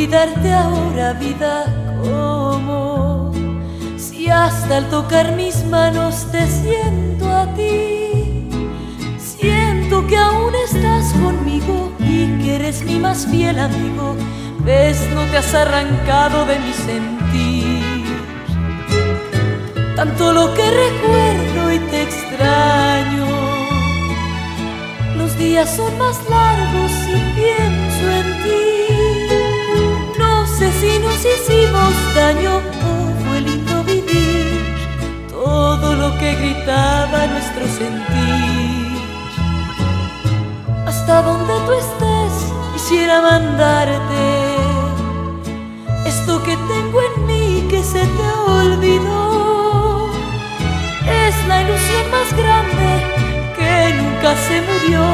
olvidarte ahora, vida? ¿Cómo? Si hasta al tocar mis manos te siento a ti, siento que aún estás conmigo y que eres mi más fiel amigo. Ves, no te has arrancado de mi sentir. Tanto lo que recuerdo y te extraño. Los días son más largos que gritaba nuestro sentir. Hasta donde tú estés quisiera mandarte esto que tengo en mí que se te olvidó. Es la ilusión más grande que nunca se murió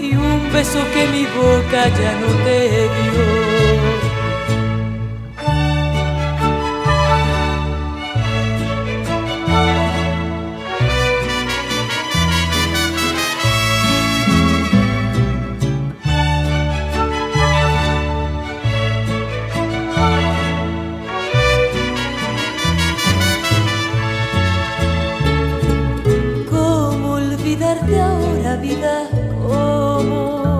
y un beso que mi boca ya no te dio. De ahora vida como